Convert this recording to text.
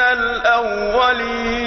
الأولين.